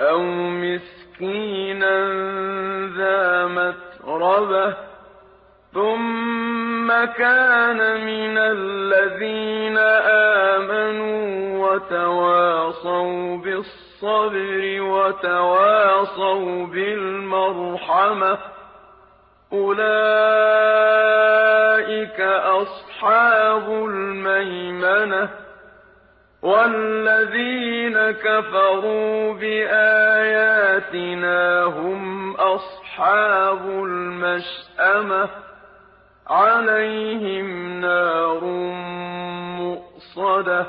أو مسكينا ذا متربة ثم كان من الذين آمنوا وتواصوا بالصبر وتواصوا بالمرحمة أولئك أصحاب الميمنة والذين كفروا بآياتنا هم أصحاب المشأمة عليهم نار مؤصده